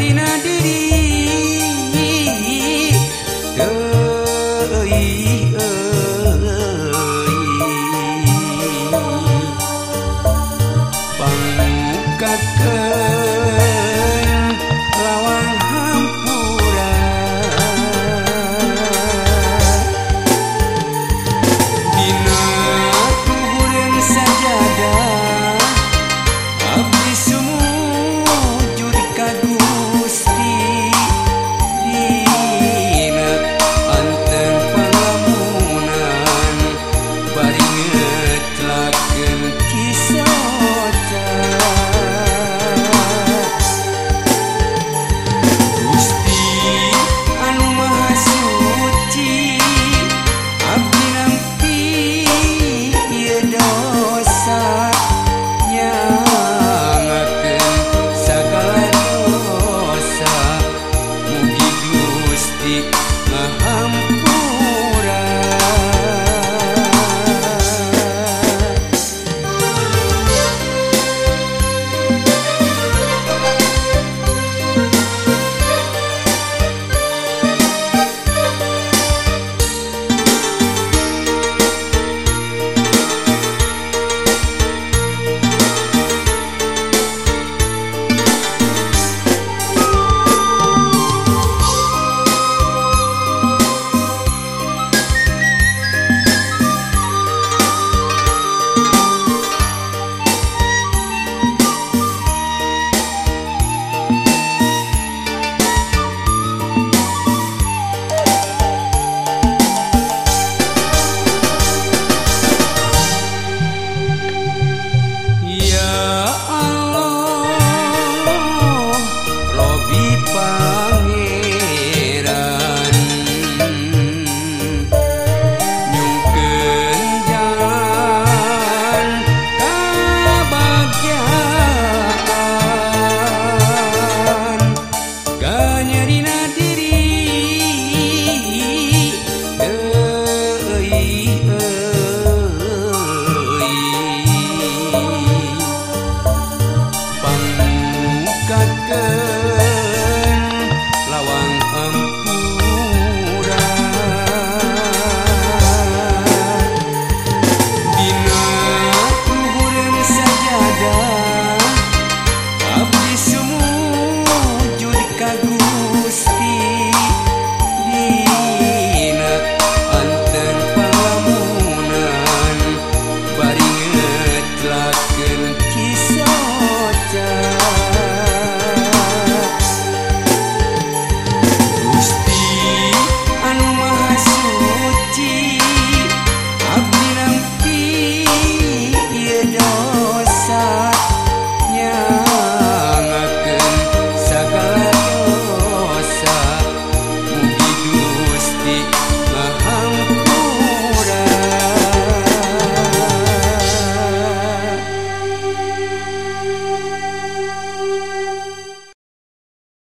Latina